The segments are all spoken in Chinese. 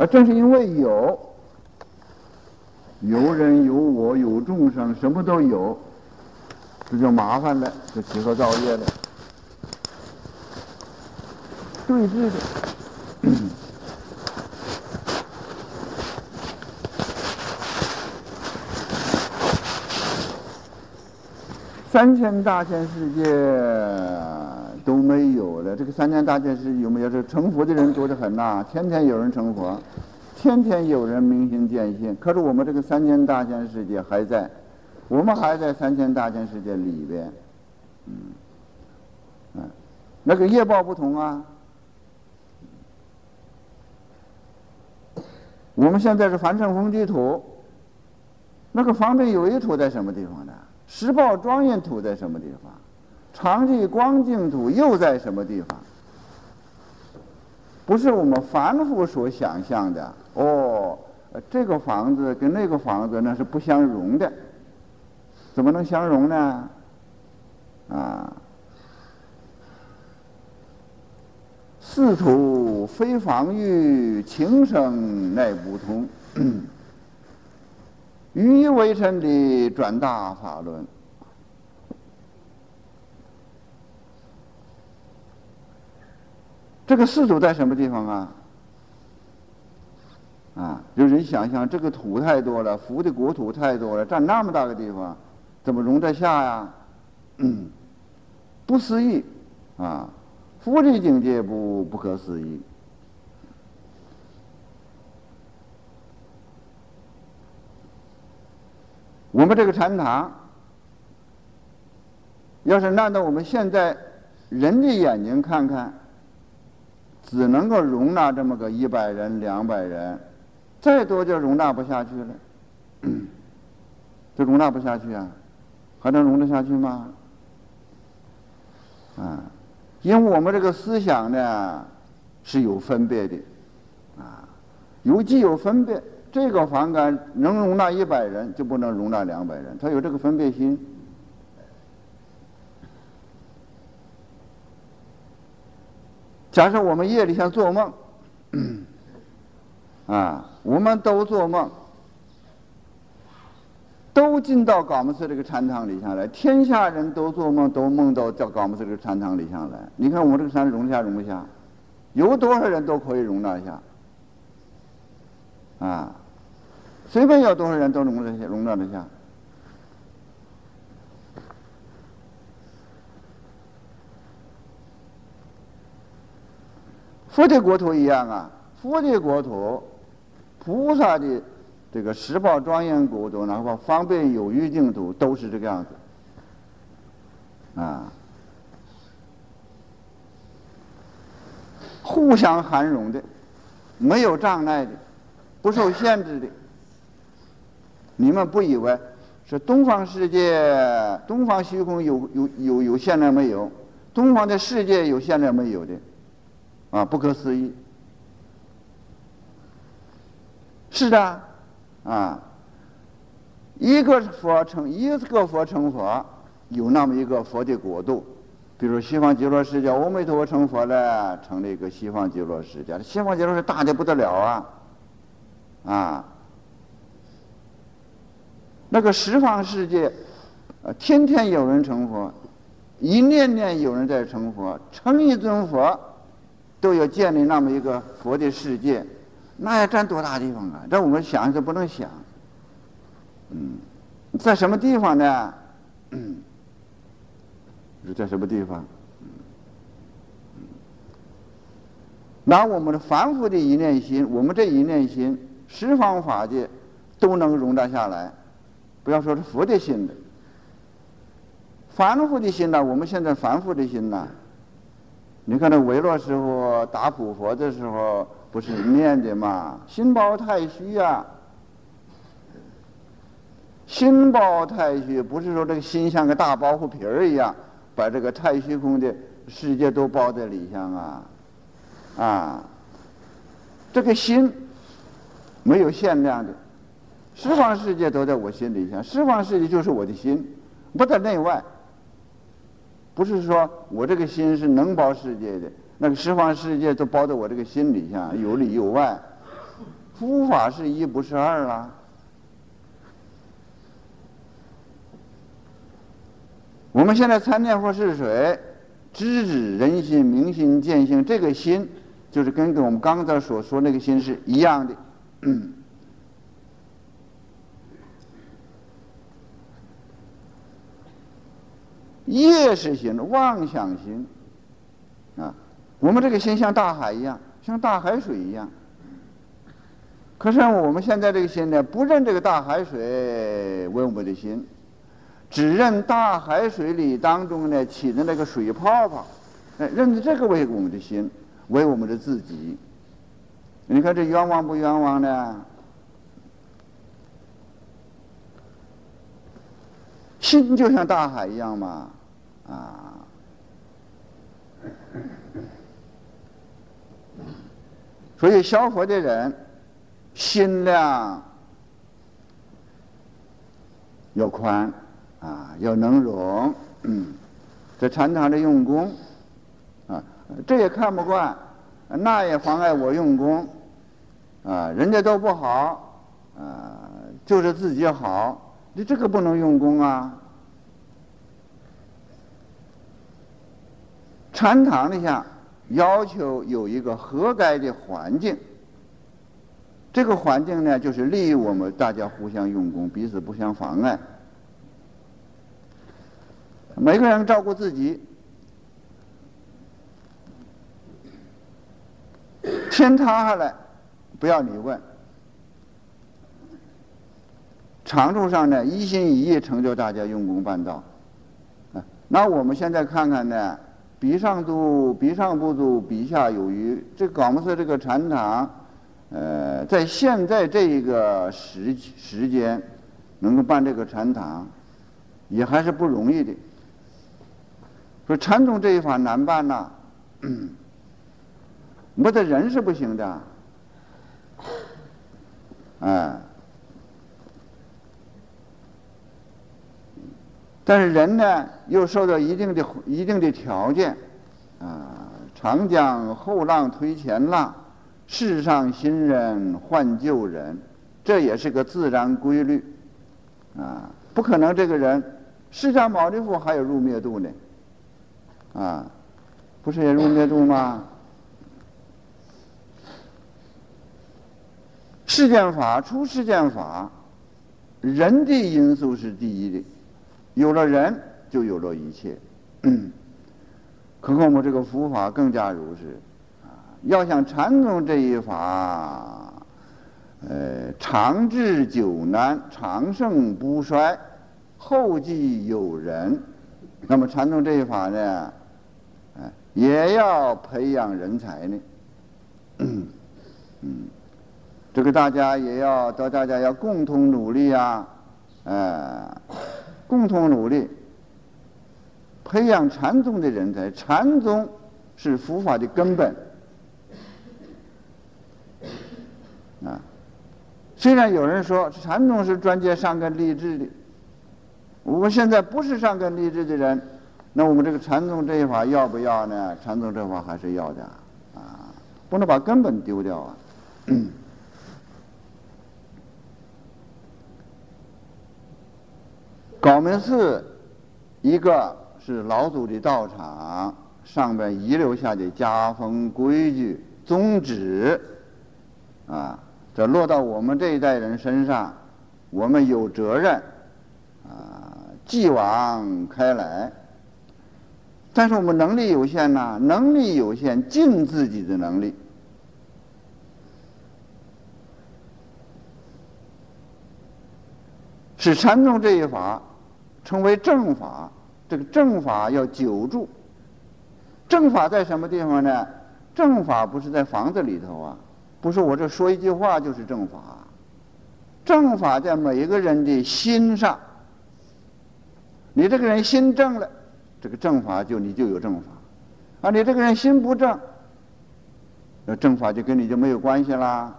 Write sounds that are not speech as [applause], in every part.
而正是因为有，有人有我有众生，什么都有，这就麻烦了，这集合造业了，对峙的。三千大千世界都没有了，这个三千大千世界有没有？这成佛的人多得很呐，天天有人成佛，天天有人明心见性。可是我们这个三千大千世界还在，我们还在三千大千世界里边，嗯，嗯，那个业报不同啊。我们现在是凡尘风地土，那个方便有一土在什么地方呢？十报庄严土在什么地方？常寂光净土又在什么地方？不是我们凡夫所想象的哦。这个房子跟那个房子那是不相容的，怎么能相容呢？啊，四土非防御，情生耐不通。[clears throat] 于为臣的转大法轮，这个四土在什么地方啊？啊，有人想象这个土太多了，福的国土太多了，占那么大个地方，怎么容得下呀？[clears throat] 不思议啊，福的境界不不可思议。我们这个禅堂，要是按照我们现在人的眼睛看看，只能够容纳这么个一百人、两百人，再多就容纳不下去了，[clears throat] 就容纳不下去啊，还能容得下去吗？啊，因为我们这个思想呢是有分别的，啊，有既有分别。这个房间能容纳一百人，就不能容纳两百人，他有这个分别心。假设我们夜里像做梦，啊，我们都做梦，都进到高木寺这个禅堂里下来，天下人都做梦，都梦到到高木寺这个禅堂里下来。你看我们这个山容下容不下？有多少人都可以容纳下？啊，随便有多少人都容得下，容纳得下。佛的国土一样啊，佛的国土，菩萨的这个十宝庄严国土，哪怕方便有余净土，都是这个样子。啊，互相含容的，没有障碍的。不受限制的，你们不以为是东方世界、东方虚空有有有有限量没有？东方的世界有限量没有的？啊，不可思议！是的，啊，一个佛成一个佛成佛，有那么一个佛的国度，比如西方极乐世界，阿弥陀佛成佛了，成了一个西方极乐世界。西方极乐是大的不得了啊！啊，那个十方世界，呃，天天有人成佛，一念念有人在成佛，成一尊佛，都要建立那么一个佛的世界，那要占多大地方啊？这我们想是不能想。嗯，在什么地方呢？是在什么地方？拿我们的凡夫的一念心，我们这一念心。十方法界都能容纳下来，不要说是佛的心的，凡夫的心呢？我们现在凡夫的心呢？你看那维洛师傅打古佛的时候，不是念的嘛？心包太虚呀，心包太虚，不是说这个心像个大包袱皮儿一样，把这个太虚空的世界都包在里向啊，啊，这个心。没有限量的，十方世界都在我心里向，十方世界就是我的心，不在内外。不是说我这个心是能包世界的，那个十方世界都包在我这个心里下，有里有外，佛法是一不是二了。我们现在参念佛是水，知止人心、明心、见性，这个心就是跟我们刚才所说那个心是一样的。业是心，妄想心啊！我们这个心像大海一样，像大海水一样。可是我们现在这个心呢，不认这个大海水为我们的心，只认大海水里当中呢起的那个水泡泡，认这个为我们的心，为我们的自己。你看这冤枉不冤枉呢？心就像大海一样嘛。啊，所以消佛的人心量要宽啊，要能容。嗯，这禅堂的用功啊，这也看不惯，那也妨碍我用功啊。人家都不好啊，就是自己好，你这个不能用功啊。禅堂里下要求有一个和该的环境，这个环境呢，就是利于我们大家互相用功，彼此不相妨碍。每个人照顾自己，天塌下来不要你问。长处上呢，一心一意成就大家用功办道。那我们现在看看呢？比上足，比上不足，比下有余。这搞么是这个禅堂，呃，在现在这一个时时间，能够办这个禅堂，也还是不容易的。说禅宗这一法难办呐，[clears throat] 没得人是不行的，哎。但是人呢，又受到一定的一定的条件，啊，长江后浪推前浪，世上新人换旧人，这也是个自然规律，啊，不可能这个人，释迦牟尼佛还有入灭度呢，啊，不是也入灭度吗？世间法出世间法，人的因素是第一的。有了人，就有了一切。可我们这个佛法更加如是。要想禅宗这一法，呃，长治久难，长盛不衰，后继有人。那么禅宗这一法呢，也要培养人才呢。嗯，这个大家也要，到大家要共同努力啊，呃。共同努力，培养禅宗的人才。禅宗是佛法的根本啊。虽然有人说禅宗是专接上根立志的，我们现在不是上根立志的人，那我们这个禅宗这一法要不要呢？禅宗这法还是要的啊，不能把根本丢掉啊嗯。高门寺，一个是老祖的道场，上边遗留下的家风规矩宗旨，啊，这落到我们这一代人身上，我们有责任，啊，继往开来。但是我们能力有限呐，能力有限，尽自己的能力，是禅宗这一法。称为正法，这个正法要久住。正法在什么地方呢？正法不是在房子里头啊，不是我这说一句话就是正法。正法在每一个人的心上。你这个人心正了，这个正法就你就有正法；啊，你这个人心不正，那正法就跟你就没有关系啦。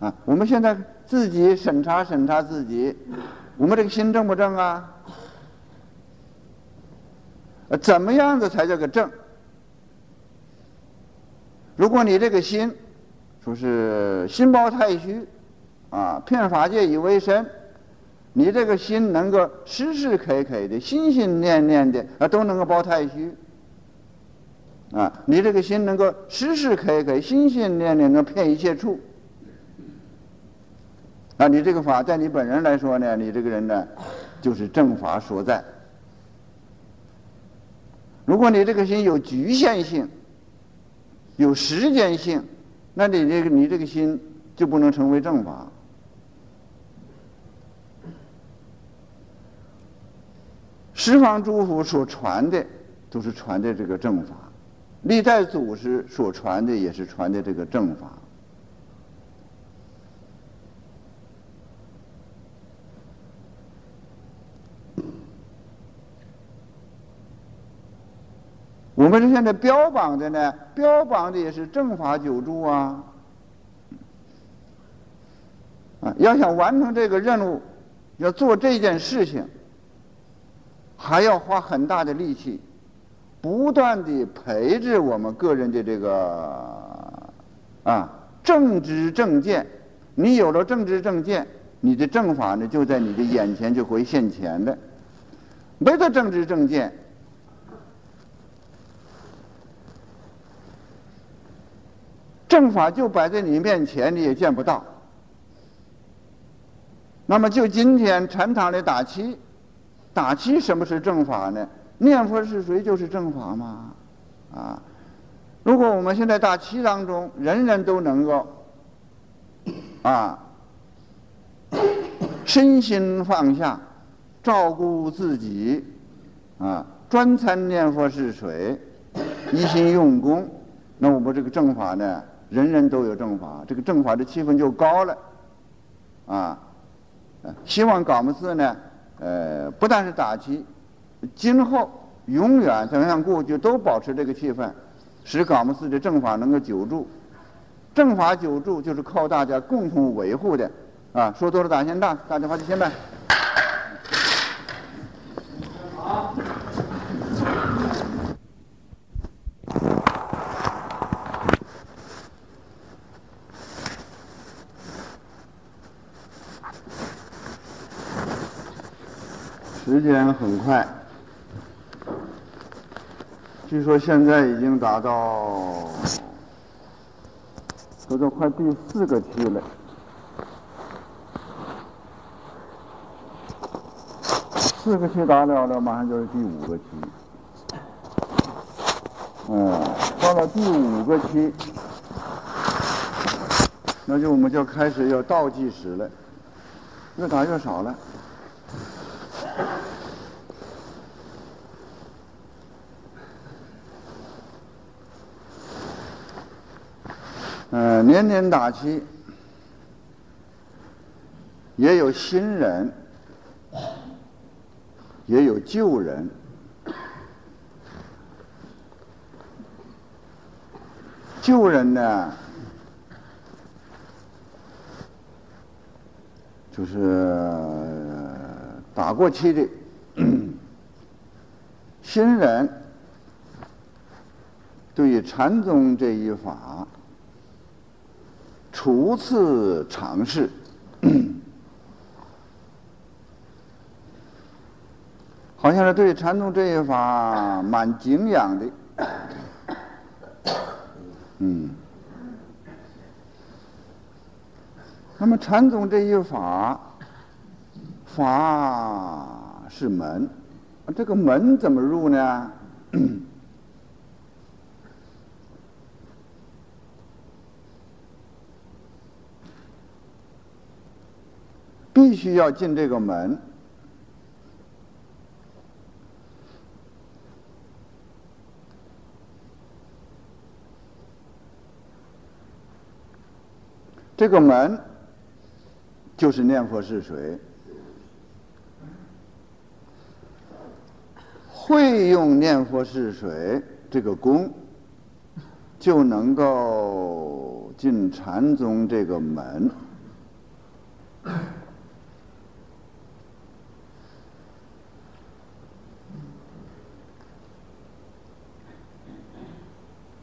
啊，我们现在自己审查审查自己。我们这个心正不正啊？怎么样子才叫个正？如果你这个心，说是心包太虚，啊，骗法界以为身。你这个心能够时时刻刻的、心心念念的啊，都能够包太虚。啊，你这个心能够时时刻刻、心心念念能骗一切处。那，你这个法在你本人来说呢，你这个人呢，就是正法所在。如果你这个心有局限性、有时间性，那你这个你这个心就不能成为正法。十方诸佛所传的都是传的这个正法，历代祖师所传的也是传的这个正法。我们现在标榜的呢，标榜的也是正法久住啊，啊，要想完成这个任务，要做这件事情。还要花很大的力气，不断的培植我们个人的这个啊正知正见。你有了正知正见，你的正法呢就在你的眼前就会现前的。没得正知正见，正法就摆在你面前，你也见不到。那么就今天禅堂里打七。打七什么是正法呢？念佛是谁就是正法吗？啊！如果我们现在打七当中人人都能够啊，身心放下，照顾自己啊，专参念佛是谁，一心用功，那我们这个正法呢，人人都有正法，这个正法的气氛就高了啊！希望搞么寺呢？呃，不但是打击，今后永远怎样过去都保持这个气氛，使搞木寺的正法能够久住。正法久住就是靠大家共同维护的，啊，说多了打先大，大家发起先办。时间很快，据说现在已经达到，都到快第四个区了。四个区打了了，马上就是第五个区。嗯，到了第五个区，那就我们就开始要倒计时了，越打越少了。年年打七，也有新人，也有旧人。旧人呢，就是打过七的新人，对于禅宗这一法。初次尝试，[clears throat] 好像是对禅宗这一法蛮敬仰的，[clears throat] 嗯。那么禅宗这一法，法是门，这个门怎么入呢？[clears throat] 必须要进这个门，这个门就是念佛是谁，会用念佛是谁？这个功，就能够进禅宗这个门。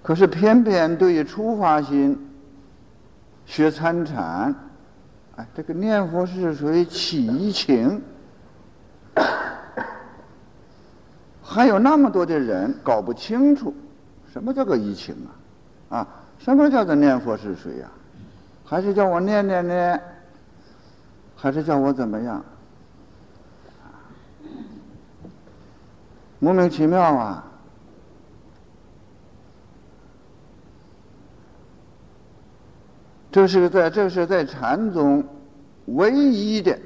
可是偏偏对于初发心学参禅，哎，这个念佛是属于起疑情，[coughs] 还有那么多的人搞不清楚什么叫做疑情啊？啊，什么叫做念佛是谁呀？还是叫我念念呢？还是叫我怎么样？莫名其妙啊！这是在这是在禅宗唯一的，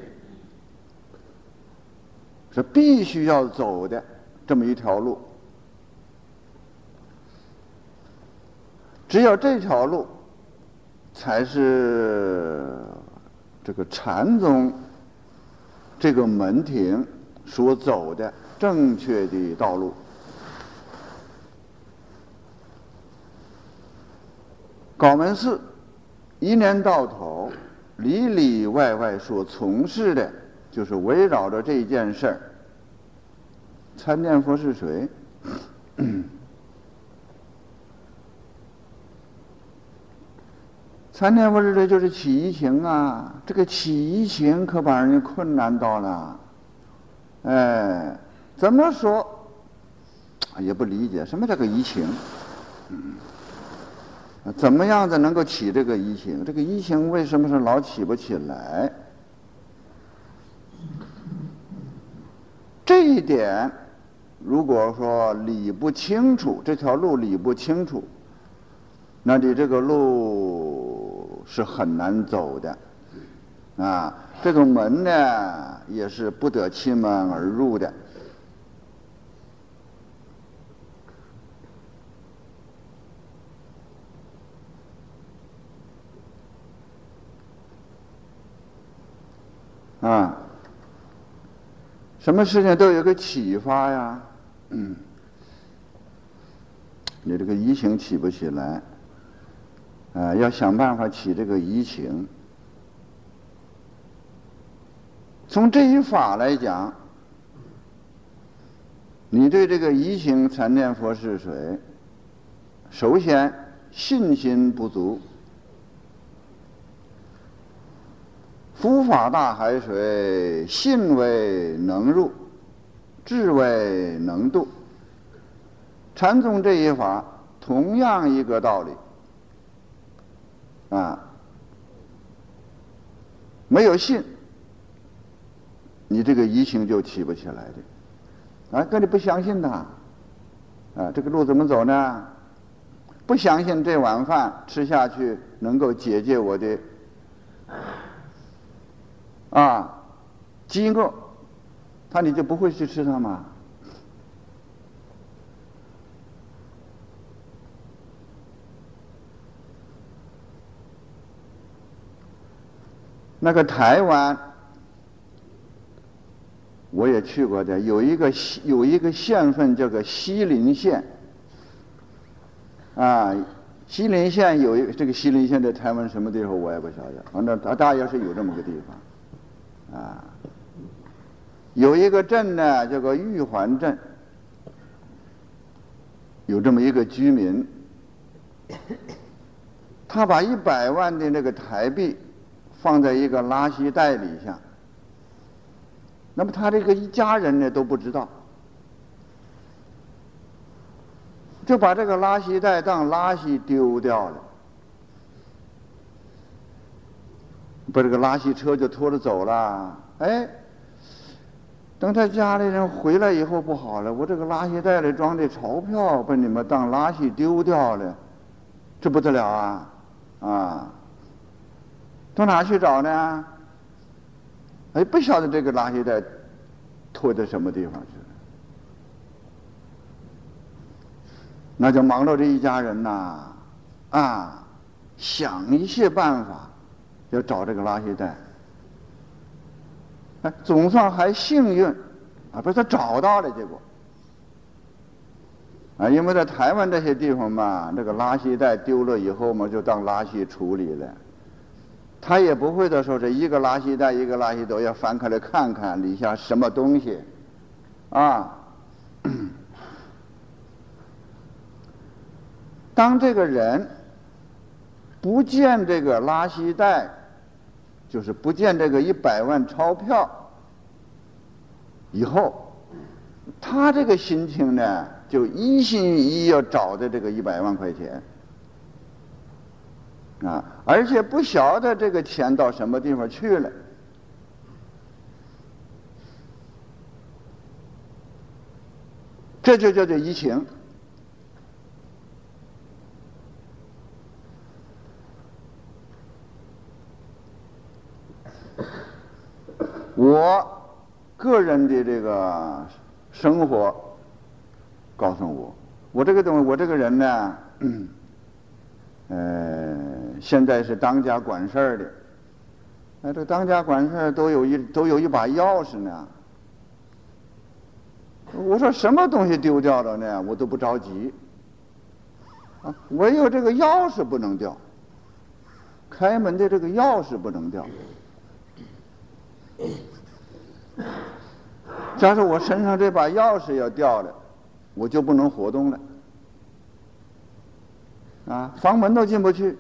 是必须要走的这么一条路。只有这条路，才是这个禅宗这个门庭所走的正确的道路。高门寺。一年到头，里里外外所从事的，就是围绕着这件事儿。参念佛是谁？[coughs] 参念佛是谁？就是起疑情啊！这个起疑情可把人家困难到了。哎，怎么说？也不理解什么叫个疑情。嗯。怎么样子能够起这个疑情？这个疑情为什么是老起不起来？这一点，如果说理不清楚，这条路理不清楚，那你这个路是很难走的，啊，这个门呢也是不得其门而入的。啊，什么事情都有个启发呀，嗯，你这个移情起不起来，啊，要想办法起这个移情。从这一法来讲，你对这个移情禅念佛是谁？首先信心不足。佛法大海水，信为能入，智为能渡。禅宗这一法，同样一个道理。啊，没有信，你这个疑情就起不起来的。啊，跟你不相信的，啊，这个路怎么走呢？不相信这碗饭吃下去能够解决我的。啊，饥饿，他你就不会去吃它吗？那个台湾，我也去过的，有一个有一个县份叫做西林县，啊，西林县有一这个西林县在台湾什么地方我也不晓得，反正大大约是有这么个地方。啊，有一个镇呢，叫做玉环镇，有这么一个居民，[coughs] 他把一百万的那个台币放在一个垃圾袋里下，那么他这个一家人呢都不知道，就把这个垃圾袋当垃圾丢掉了。把这个垃圾车就拖着走了，哎，等他家里人回来以后不好了，我这个垃圾袋里装的钞票被你们当垃圾丢掉了，这不得了啊！啊，到哪去找呢？哎，不晓得这个垃圾袋拖到什么地方去了，那就忙着这一家人呐，啊，想一些办法。要找这个垃圾袋，哎，总算还幸运，啊，被他找到了。结果，啊，因为在台湾这些地方嘛，那个垃圾袋丢了以后嘛，就当垃圾处理了。他也不会的说这一个垃圾袋一个垃圾都要翻开来看看里下什么东西，啊，当这个人。不见这个垃圾袋，就是不见这个一百万钞票以后，他这个心情呢，就一心一意要找的这个一百万块钱啊，而且不晓得这个钱到什么地方去了。这就叫做移情。我个人的这个生活告诉我，我这个东西，我这个人呢，[clears throat] 呃，现在是当家管事儿的。那这当家管事儿都有一都有一把钥匙呢。我说什么东西丢掉了呢？我都不着急。啊，唯有这个钥匙不能掉，开门的这个钥匙不能掉。假如我身上这把钥匙要掉了，我就不能活动了。啊，房门都进不去。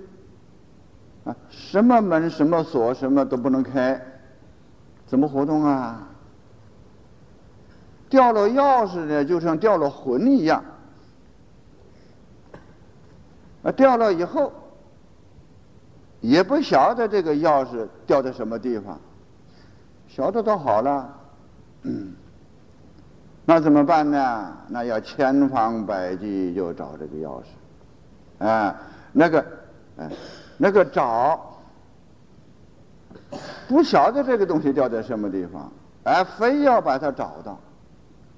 啊，什么门、什么锁、什么都不能开，怎么活动啊？掉了钥匙呢，就像掉了魂一样。啊，掉了以后，也不晓得这个钥匙掉在什么地方，晓得倒好了。那怎么办呢？那要千方百计就找这个钥匙。啊，那个，哎，那个找，不晓得这个东西掉在什么地方，哎，非要把它找到。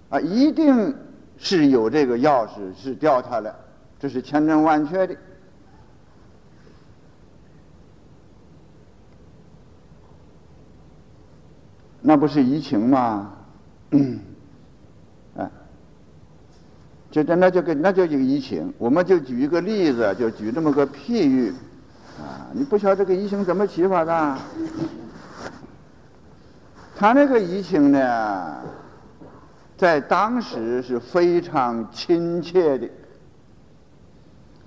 啊，一定是有这个钥匙是掉它了，这是千真万确的。那不是移情吗？嗯，啊，就那就跟那就一个移情。我们就举一个例子，就举这么个譬喻，啊，你不晓得这个移情怎么起法的？他那个移情呢？在当时是非常亲切的，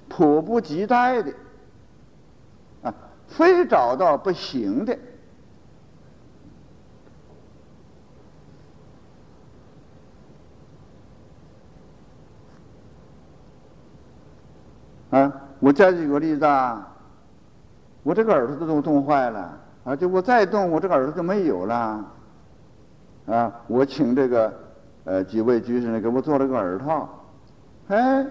迫不及待的，啊，非找到不行的，啊！我再举个例子啊，我这个耳朵都冻冻坏了，啊，就我再动，我这个耳朵就没有了，啊，我请这个。呃，几位居士呢，给我做了个耳套，哎，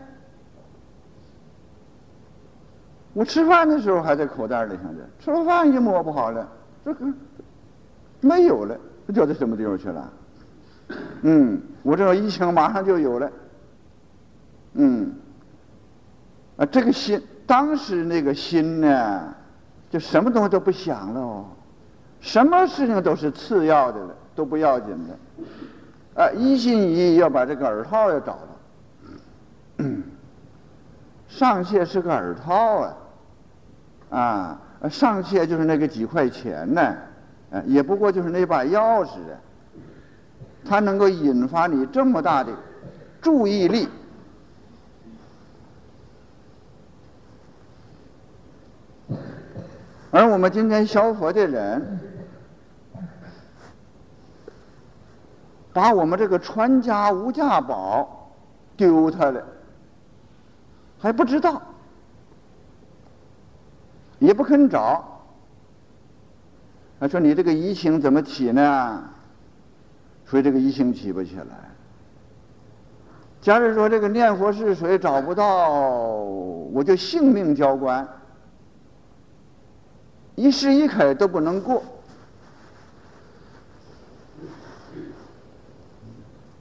我吃饭的时候还在口袋里，想着吃了饭一摸不好了，这个没有了，这掉到什么地方去了？嗯，我这个疫情马上就有了，嗯，这个心，当时那个心呢，就什么东西都不想了哦，什么事情都是次要的了，都不要紧的。啊，一心一意要把这个耳套要找到，上切是个耳套啊，啊，上切就是那个几块钱呢，也不过就是那把钥匙，它能够引发你这么大的注意力，而我们今天消佛的人。把我们这个传家无价宝丢他了，还不知道，也不肯找。他说：“你这个疑情怎么起呢？”所以这个疑情起不起来。假如说这个念佛是谁找不到，我就性命交关，一时一刻都不能过。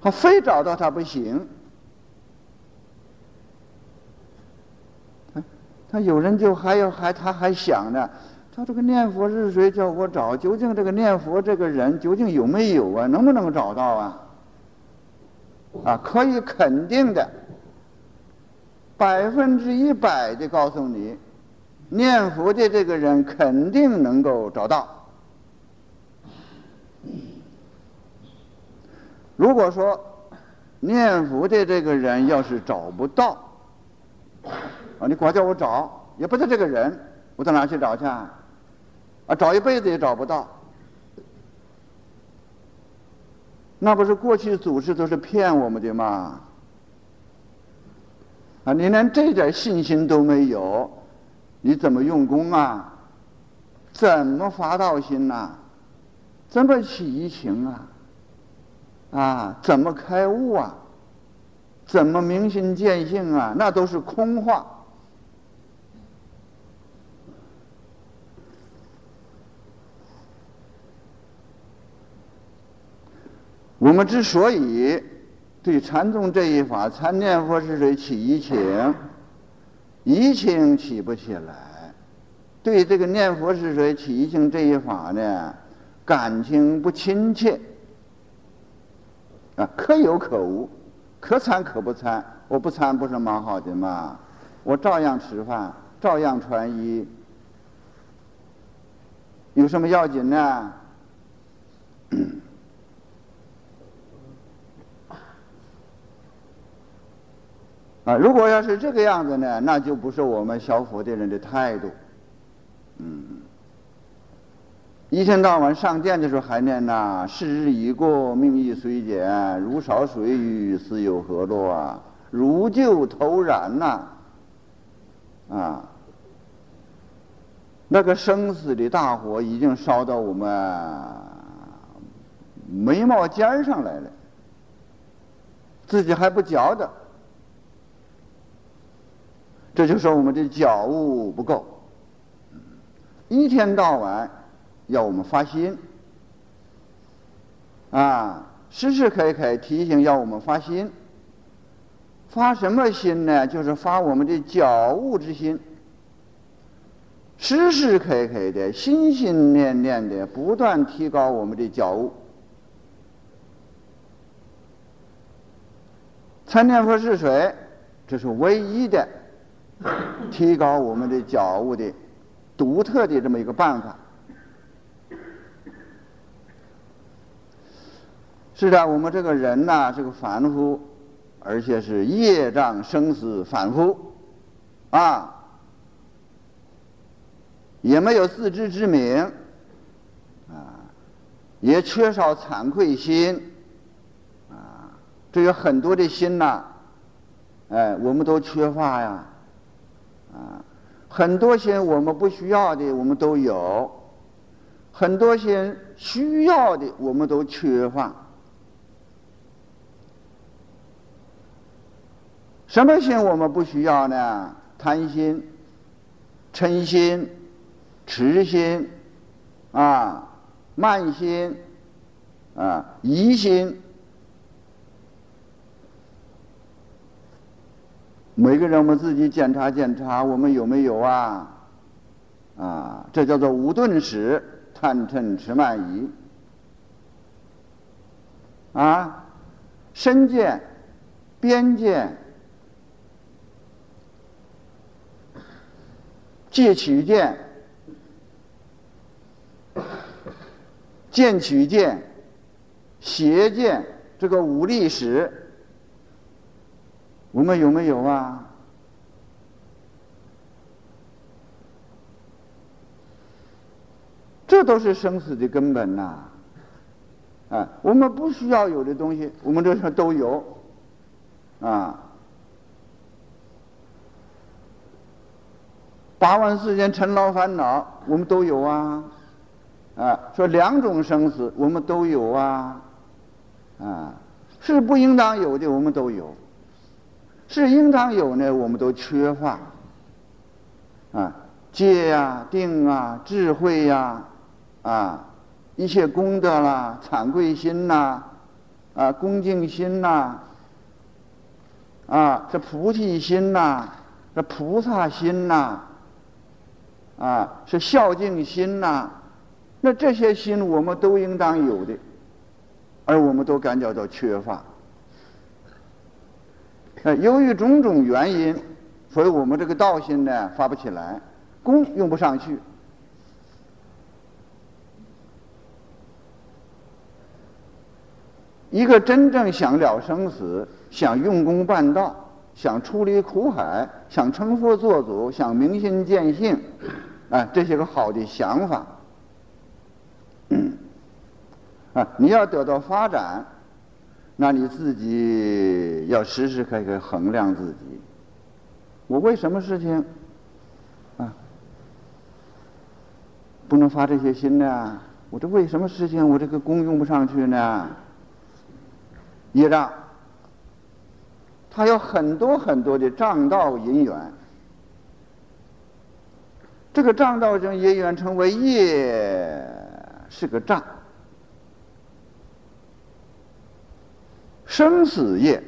他非找到他不行，他有人就还要还他还想呢，他这个念佛是谁叫我找？究竟这个念佛这个人究竟有没有啊？能不能找到啊？啊，可以肯定的，百分之一百的告诉你，念佛的这个人肯定能够找到。如果说念佛的这个人要是找不到，啊，你光叫我找，也不是这个人，我到哪去找去？啊，找一辈子也找不到。那不是过去祖师都是骗我们的吗？啊，你连这点信心都没有，你怎么用功啊？怎么发道心呐？怎么起疑情啊？啊，怎么开悟啊？怎么明心见性啊？那都是空话。我们之所以对禅宗这一法参念佛是谁起疑情，疑情起不起来；对这个念佛是谁起疑情这一法呢，感情不亲切。啊，可有可无，可参可不参。我不参不是蛮好的吗？我照样吃饭，照样穿衣，有什么要紧呢？啊，如果要是这个样子呢，那就不是我们小佛的人的态度。嗯，一天到晚上殿的时候还念呐，时日已过，命亦虽减，如烧水与，死有何乐啊？如旧投然呐，啊，那个生死的大火已经烧到我们眉毛尖上来了，自己还不觉得。这就说我们的觉悟不够，一天到晚要我们发心，啊，时时刻刻提醒要我们发心。发什么心呢？就是发我们的觉悟之心，时时刻刻的心心念念的不断提高我们的觉悟。参念佛是谁？这是唯一的。提高我们的觉悟的独特的这么一个办法。是的，我们这个人呐，这个凡夫，而且是业障生死反复，啊，也没有自知之明，啊，也缺少惭愧心，啊，这有很多的心呐，哎，我们都缺乏呀。啊，很多心我们不需要的，我们都有；很多心需要的，我们都缺乏。什么心我们不需要呢？贪心、嗔心、痴心，啊，慢心，啊，疑心。每个人，我们自己检查检查，我们有没有啊？啊，这叫做五顿使，贪嗔痴慢疑。啊，身见、边见、戒取见、见取见、邪见，这个五力使。我们有没有啊？这都是生死的根本呐！啊，我们不需要有的东西，我们这上都有，啊。八万四千尘劳烦恼，我们都有啊！啊，说两种生死，我们都有啊！啊，是不应当有的，我们都有。是应当有呢，我们都缺乏啊，戒呀、定啊、智慧呀，啊，一切功德啦、惭愧心呐，啊，恭敬心呐，啊，这菩提心呐，这菩萨心呐，啊，是孝敬心呐，那这些心我们都应当有的，而我们都感觉到缺乏。呃，由于种种原因，所以我们这个道心呢发不起来，功用不上去。一个真正想了生死、想用功办道、想出离苦海、想成佛做祖、想明心见性，啊，这些个好的想法。啊，你要得到发展，那你自己要时时刻刻衡量自己。我为什么事情啊不能发这些心呢？我这为什么事情我这个功用不上去呢？业障，它有很多很多的障道因缘。这个障道中因缘称为业，是个障。生死业，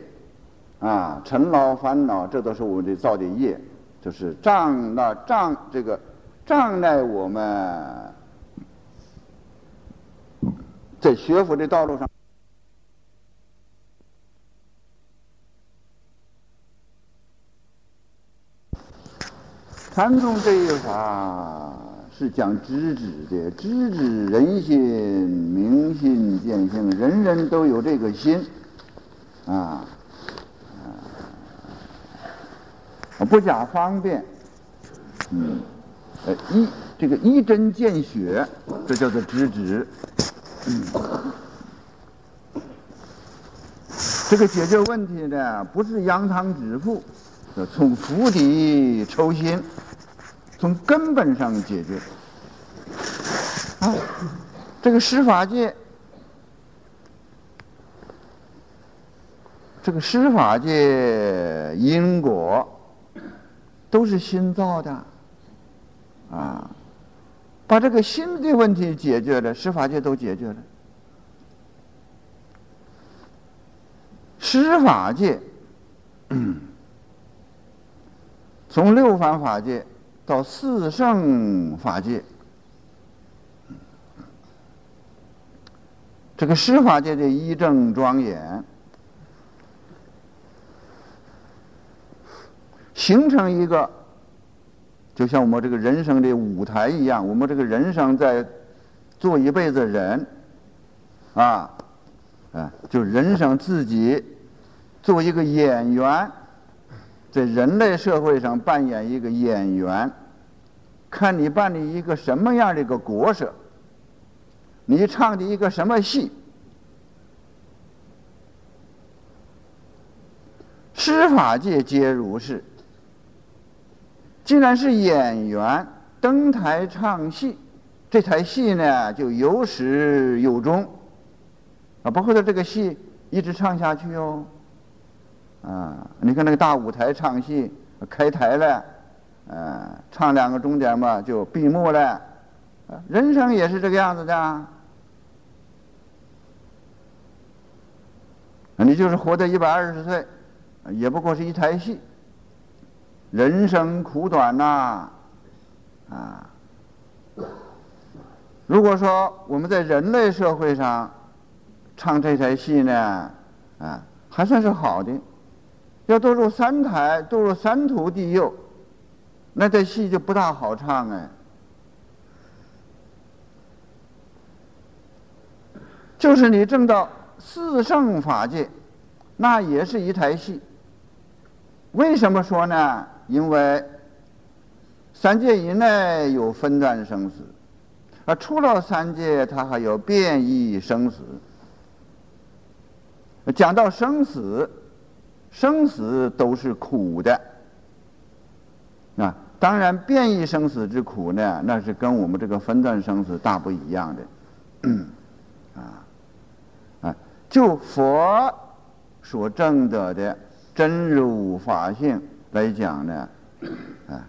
啊，尘劳烦恼，这都是我们的造的业，就是障那障这个障碍我们在学佛的道路上。禅宗这一法是讲知止的，知止人心，明心见性，人人都有这个心。啊，啊，不假方便，嗯，呃，一这个一针见血，这叫做直指，嗯，这个解决问题呢，不是扬汤止沸，从釜底抽薪，从根本上解决。啊，这个施法界。这个施法界因果都是心造的，啊，把这个心的问题解决了，施法界都解决了。施法界 [clears throat] 从六凡法界到四圣法界，这个施法界的一正庄严。形成一个，就像我们这个人生的舞台一样，我们这个人生在做一辈子人，啊，啊，就人生自己做一个演员，在人类社会上扮演一个演员，看你扮演一个什么样的一个角色，你唱的一个什么戏，施法界皆如是。既然是演员登台唱戏，这台戏呢就有始有终，啊，包括他这个戏一直唱下去哦，啊，你看那个大舞台唱戏，开台了，啊，唱两个钟点嘛就闭幕了，人生也是这个样子的，你就是活到一百二十岁，也不过是一台戏。人生苦短呐，啊！如果说我们在人类社会上唱这台戏呢，啊，还算是好的。要堕入三台，堕入三途地狱，那这戏就不大好唱哎。就是你挣到四圣法界，那也是一台戏。为什么说呢？因为三界以内有分段生死，而出了三界，它还有变异生死。讲到生死，生死都是苦的啊。当然，变异生死之苦呢，那是跟我们这个分段生死大不一样的啊啊。就佛所证得的真如法性。来讲呢，啊，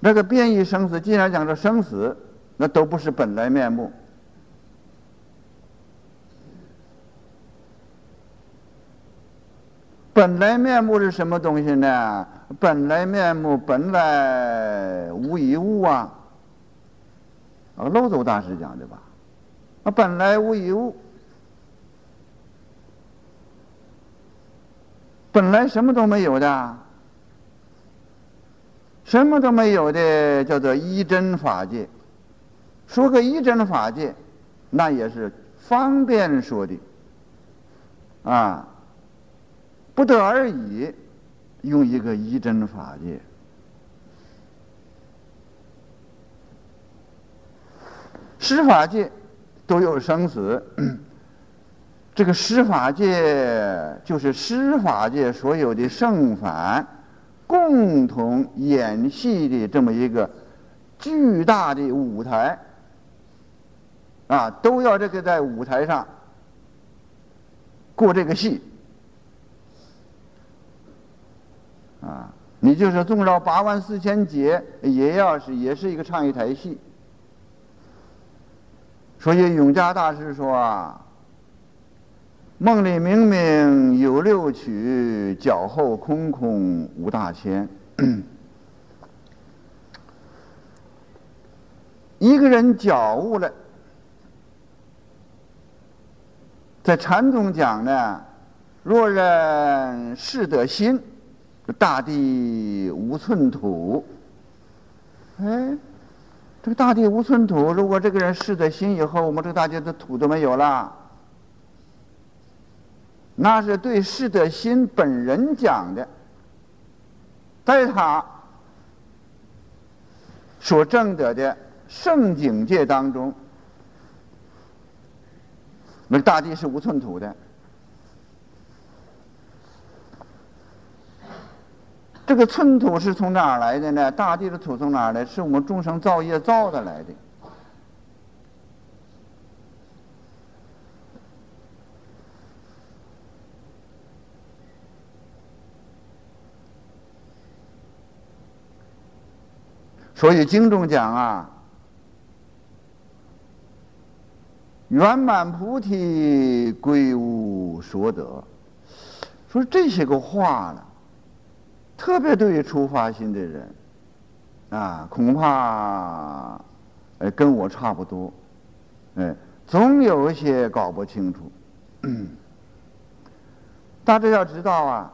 那个变异生死，既然讲这生死，那都不是本来面目。本来面目是什么东西呢？本来面目本来无一物啊，啊，漏斗大师讲的吧？啊，本来无一物，本来什么都没有的。什么都没有的叫做一真法界，说个一真法界，那也是方便说的，啊，不得而已，用一个一真法界。施法界都有生死，这个施法界就是施法界所有的圣凡共同演戏的这么一个巨大的舞台啊，都要这个在舞台上过这个戏。啊，你就是纵绕八万四千劫，也要是也是一个唱一台戏。所以永嘉大师说啊，梦里明明有六曲，脚后空空无大千。[clears throat] 一个人觉悟了，在禅宗讲呢，若人识得心。大地无寸土，哎，这个大地无寸土，如果这个人失得心以后，我们这个大地的土都没有了，那是对释德心本人讲的，在他所证得的圣境界当中，那大地是无寸土的。这个寸土是从哪儿来的呢？大地的土从哪儿来？是我们众生造业造的来的。所以经中讲啊，圆满菩提归无所得，说这些个话呢。特别对于出发心的人，啊，恐怕，呃，跟我差不多，哎，总有一些搞不清楚。[clears throat] 大家要知道啊，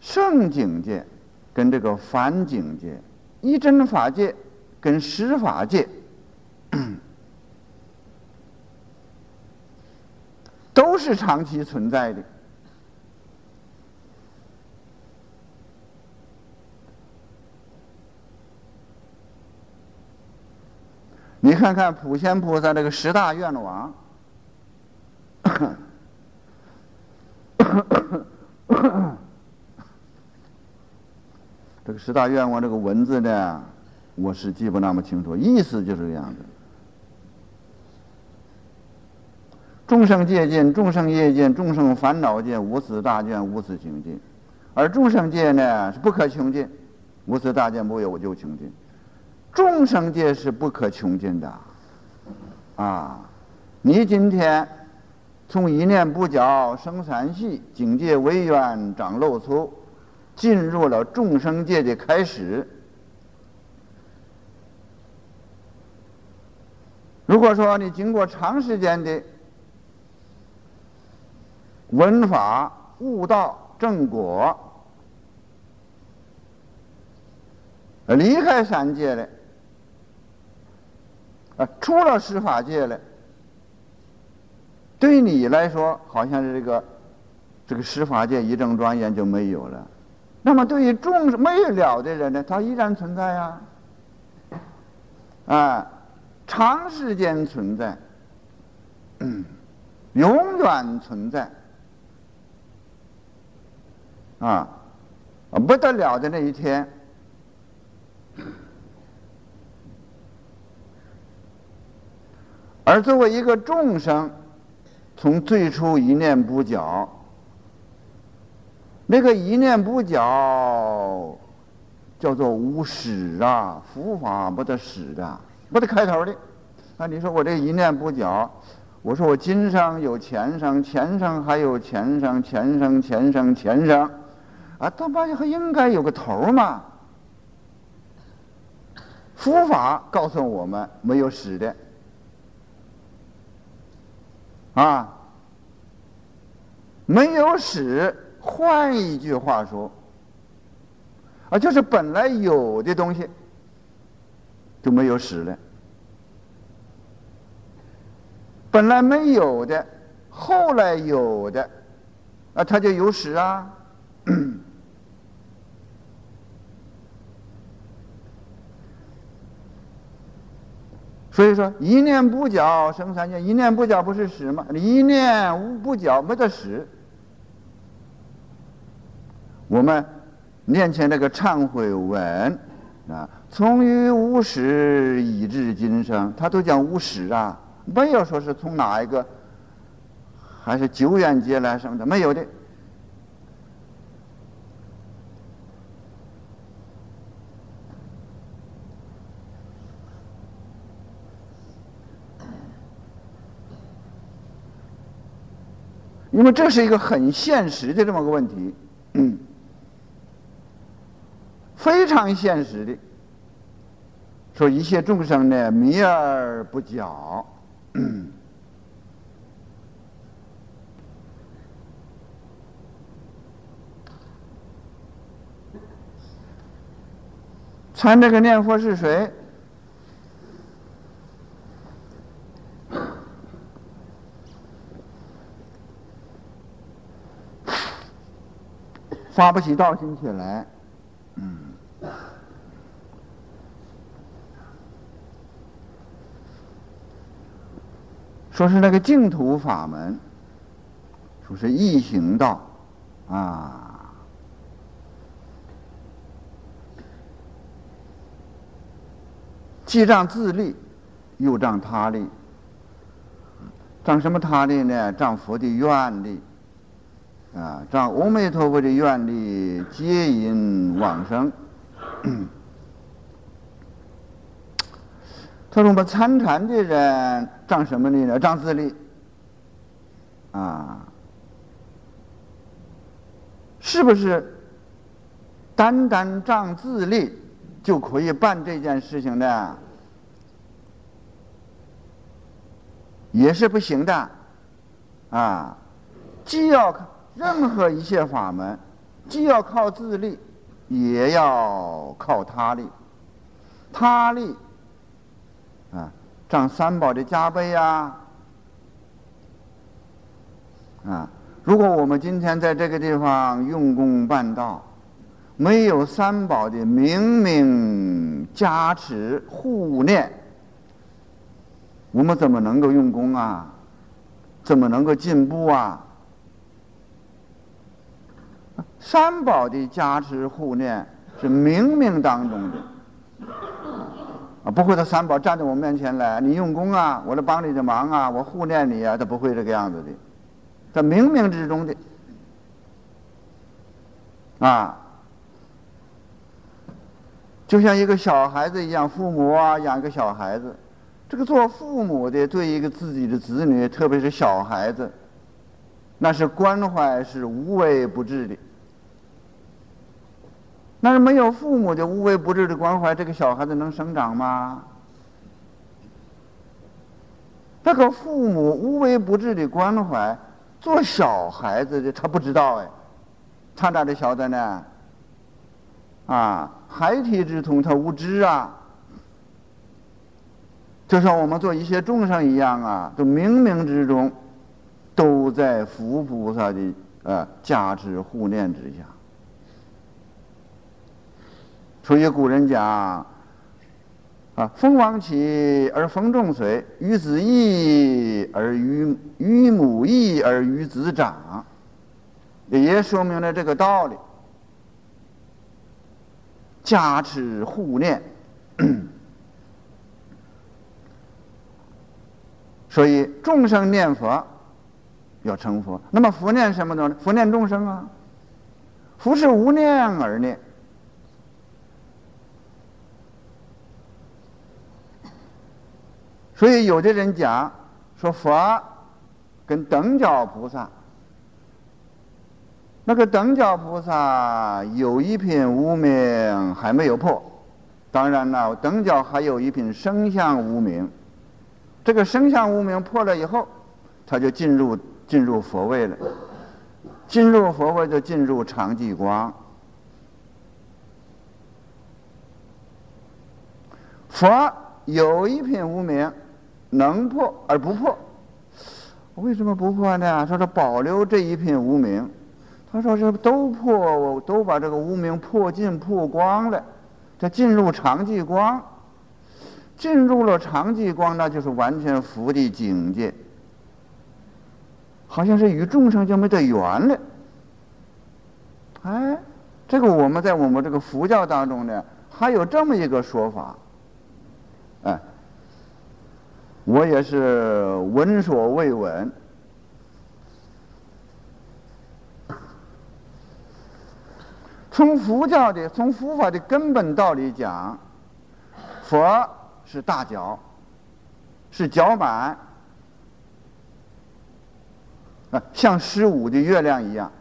圣境界跟这个凡境界、一真法界跟十法界，都是长期存在的。你看看普贤菩萨这个十大愿望，这个十大愿望这个文字呢，我是记不那么清楚，意思就是这样的：众生界见，众生业见，众生烦恼见，无始大见，无始穷尽。而众生界呢是不可穷尽，无始大见不有就穷尽。众生界是不可穷尽的，啊！你今天从一念不觉生三细，境界微远长漏粗，进入了众生界的开始。如果说你经过长时间的闻法悟道正果，离开三界了。啊，出了司法界了，对你来说，好像是这个这个司法界一正庄严就没有了。那么对于众没有了的人呢，他依然存在呀，啊，长时间存在，永远存在，啊，不得了的那一天。而作为一个众生，从最初一念不觉，那个一念不觉叫做无始啊，佛法不得始的，不得开头的。啊，你说我这一念不觉，我说我今生有前生，前生还有前生，前生前生前生，啊，他妈还应该有个头嘛？佛法告诉我们，没有始的。啊，没有始，换一句话说，啊，就是本来有的东西就没有使了，本来没有的，后来有的，啊，它就有使啊。所以说，一念不觉生三界，一念不觉不是始吗？一念无不觉没得始。我们念起这个忏悔文啊，从于无始以至今生，他都讲无始啊，没有说是从哪一个，还是久远劫来什么的，没有的。因为这是一个很现实的这么个问题，嗯，非常现实的，说一切众生呢迷而不觉，[clears throat] 传这个念佛是谁？发不起道心起来，说是那个净土法门，说是易行道，啊，既仗自利，又仗他利，仗什么他利呢？仗佛的愿力。啊，仗阿弥陀佛的愿力接引往生。他说：“我们参禅的人仗什么力呢？仗自力。啊，是不是单单仗自力就可以办这件事情的？也是不行的。啊，既要。”任何一切法门，既要靠自力，也要靠他力。他力啊，仗三宝的加倍呀！啊，如果我们今天在这个地方用功办道，没有三宝的明明加持护念，我们怎么能够用功啊？怎么能够进步啊？三宝的加持护念是冥冥当中的啊，不会的。三宝站在我面前来，你用功啊，我来帮你的忙啊，我护念你啊，他不会这个样子的，他冥冥之中的啊，就像一个小孩子一样，父母啊养一个小孩子，这个做父母的对一个自己的子女，特别是小孩子，那是关怀是无微不至的。那是没有父母的无微不至的关怀，这个小孩子能生长吗？这个父母无微不至的关怀，做小孩子的他不知道哎，他哪里晓得呢？啊，孩提之童，他无知啊。就像我们做一些众生一样啊，都冥冥之中都在佛菩萨的呃加持护念之下。所以古人讲，啊，风往起而风中随，于子义而于于母义而于子长，也说明了这个道理。加持护念，[coughs] 所以众生念佛要成佛。那么佛念什么东西？佛念众生啊，佛是无念而念。所以有的人讲说佛跟等角菩萨，那个等角菩萨有一品无名还没有破，当然了，等角还有一品生相无名，这个生相无名破了以后，他就进入进入佛位了，进入佛位就进入常寂光，佛有一品无名。能破而不破，为什么不破呢？说是保留这一片无名。他说是都破，我都把这个无名破尽破光了，这进入常寂光。进入了常寂光，那就是完全佛的境界，好像是与众生就没得缘了。哎，这个我们在我们这个佛教当中呢，还有这么一个说法，哎，我也是闻所未闻。从佛教的、从佛法的根本道理讲，佛是大脚，是脚满，像十五的月亮一样，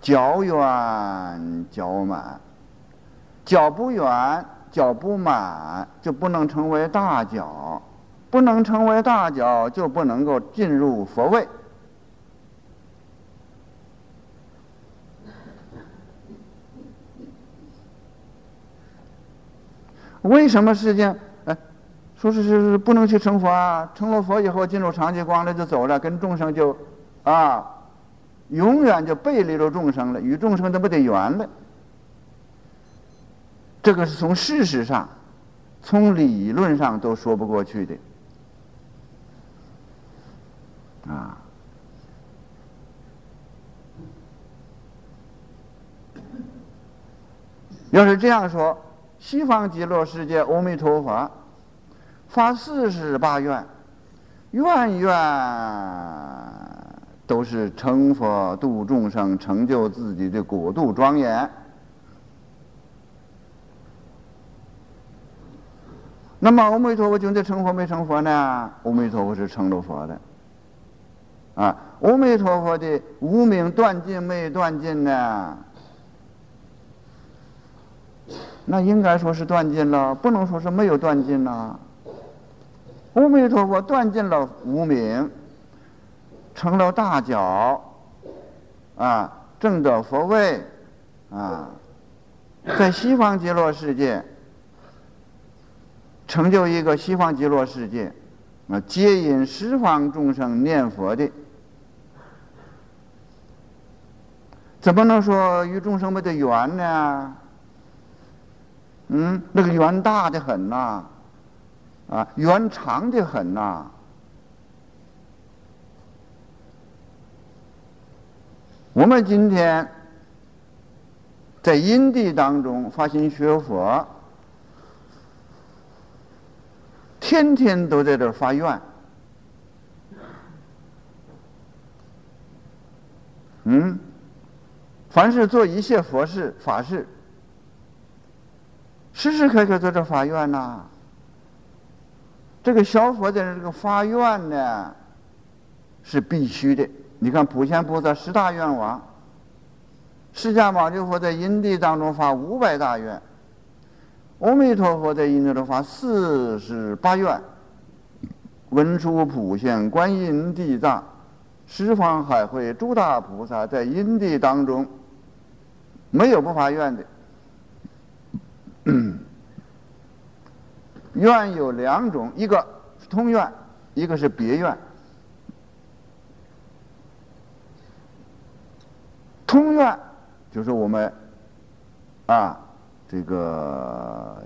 脚圆脚满，脚不圆脚不满就不能成为大脚，不能成为大脚就不能够进入佛位。为什么事情哎，说是是是不能去成佛啊？成了佛以后进入长寂光了就走了，跟众生就啊，永远就背离了众生了，与众生都不得缘了。这个是从事实上、从理论上都说不过去的啊。要是这样说。西方极乐世界，阿弥陀佛发四十八愿，愿愿都是成佛度众生，成就自己的国度庄严。那么阿弥陀佛究竟成佛没成佛呢？阿弥陀佛是成了佛的。啊，阿弥陀佛的无名断尽没断尽呢？那应该说是断尽了，不能说是没有断尽了。阿弥陀佛断尽了无名，成了大脚，啊，正得佛位，啊，在西方极乐世界成就一个西方极乐世界，啊，接引十方众生念佛的，怎么能说与众生没得缘呢？嗯，那个缘大的很呐，啊，缘长的很呐。我们今天在因地当中发心学佛，天天都在这发愿。嗯，凡是做一切佛事、法事。时时刻刻在这发愿呐，这个小佛的这个发愿呢，是必须的。你看普贤菩萨十大愿王，释迦牟尼佛在因地当中发五百大愿，阿弥陀佛在因地中发四十八愿，文殊普贤观音地藏十方海会诸大菩萨在因地当中，没有不发愿的。[clears throat] 愿有两种，一个是通愿，一个是别愿。通愿就是我们啊，这个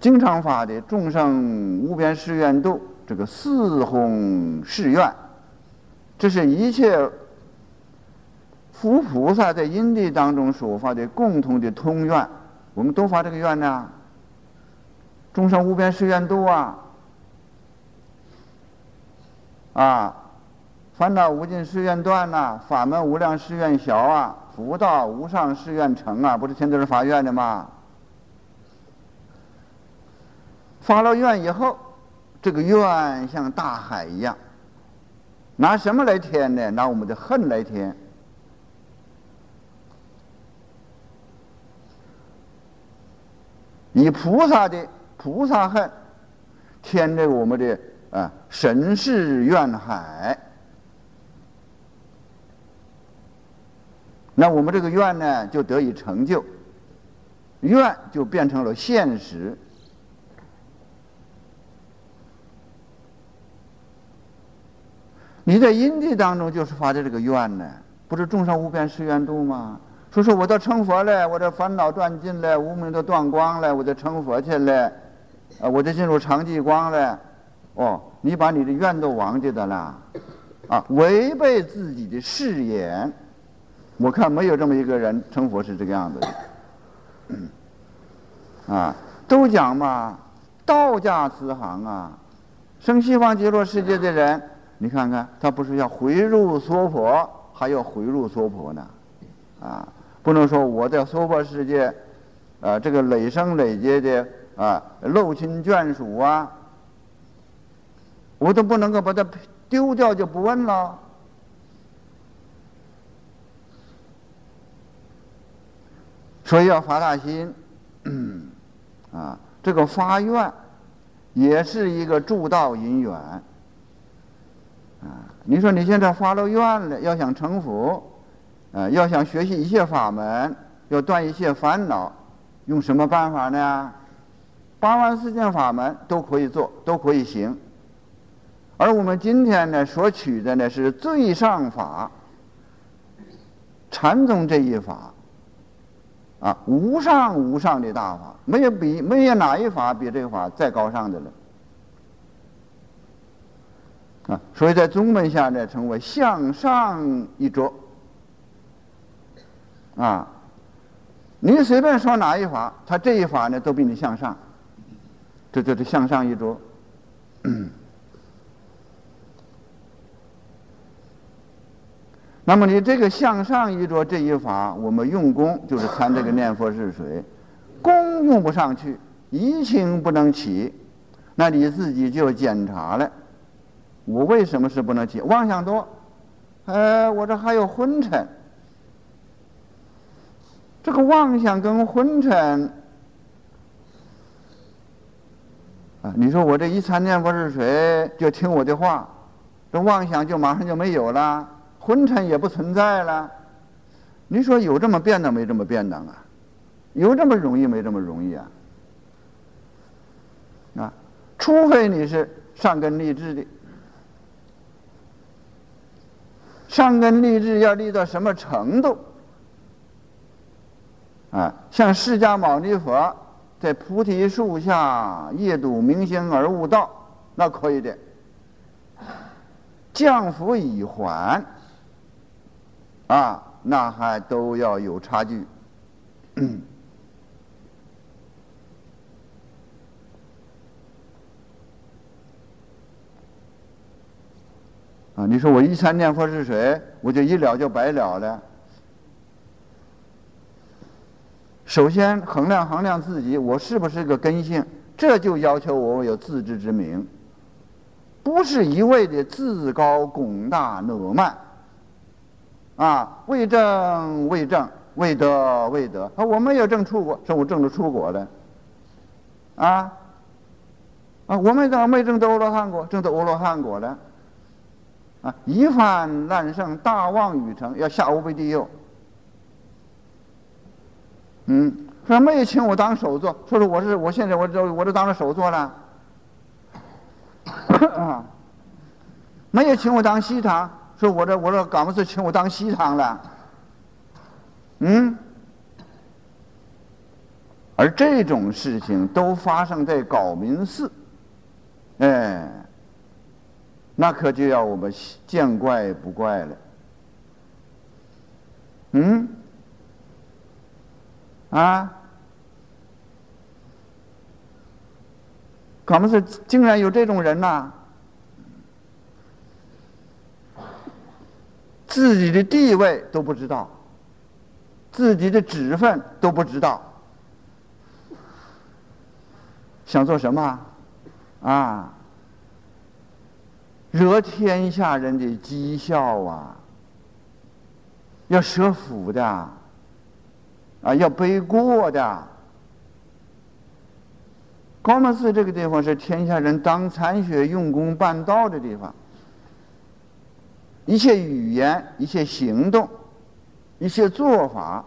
经常发的众生无边誓愿度，这个四弘誓愿，这是一切佛菩萨在因地当中所发的共同的通愿。我们都发这个愿呢，众生无边誓愿度啊，啊，烦恼无尽誓愿断呐，法门无量誓愿消啊，福道无上誓愿成啊，不是天天是发愿的吗？发了愿以后，这个愿像大海一样，拿什么来填呢？拿我们的恨来填。以菩萨的菩萨恨填这我们的啊神世愿海，那我们这个愿呢就得以成就，愿就变成了现实。你在因地当中就是发的这个愿呢，不是众生无边誓愿度吗？说说我都成佛了，我这烦恼断尽了，无名都断光了，我就成佛去了。啊，我就进入长寂光了。哦，你把你的愿都忘记的了，啊，违背自己的誓言。我看没有这么一个人成佛是这个样子的。啊，都讲嘛，道家慈航啊，生西方极乐世界的人，你看看他不是要回入娑婆，还要回入娑婆呢，啊，不能说我在娑婆世界，啊，这个累生累劫的啊，漏亲眷属啊。我都不能够把它丢掉就不问了，所以要发大心，嗯 [clears throat] 啊，这个发愿也是一个助道因缘，啊，你说你现在发了愿了，要想成佛，啊，要想学习一切法门，要断一切烦恼，用什么办法呢？八万四千法门都可以做，都可以行。而我们今天呢，所取的呢是最上法，禅宗这一法，啊，无上无上的大法，没有比没有哪一法比这个法再高尚的了，啊，所以在宗门下呢，称为向上一着，啊，你随便说哪一法，他这一法呢都比你向上，这就是向上一着。那么你这个向上一着这一法，我们用功就是参这个念佛是水，[laughs] 功用不上去，疑情不能起，那你自己就检查了，我为什么是不能起？妄想多，呃，我这还有昏沉，这个妄想跟昏沉，啊，你说我这一参念佛是谁，就听我的话，这妄想就马上就没有了。昏沉也不存在了，你说有这么变当没这么变当啊？有这么容易没这么容易啊？啊，除非你是上根立志的，上根立志要立到什么程度？啊，像释迦牟尼佛在菩提树下夜睹明星而悟道，那可以的。降伏已还。啊，那还都要有差距。[clears throat] 啊，你说我一参念佛是谁，我就一了就白了了。首先衡量衡量自己，我是不是个根性？这就要求我有自知之明，不是一味的自高拱大懦慢。啊，为正为正，为德为德。啊，我没有证出国，说我证了出国了。啊，啊，我们怎么没证到阿罗汉果？证到欧罗汉果了。啊，一犯滥胜，大妄语成，要下无比地狱。嗯，说没有请我当首座，说是我是我现在我这我都当了首座了。[coughs] 啊，没有请我当西堂。说我这我这干么是请我当西堂了？嗯，而这种事情都发生在高明寺，哎，那可就要我们见怪不怪了。嗯，啊，搞么是竟然有这种人呐？自己的地位都不知道，自己的职分都不知道，想做什么？啊，惹天下人的讥笑啊！要舍福的，啊，要背锅的。高门寺这个地方是天下人当残血、用功办道的地方。一切语言、一切行动、一切做法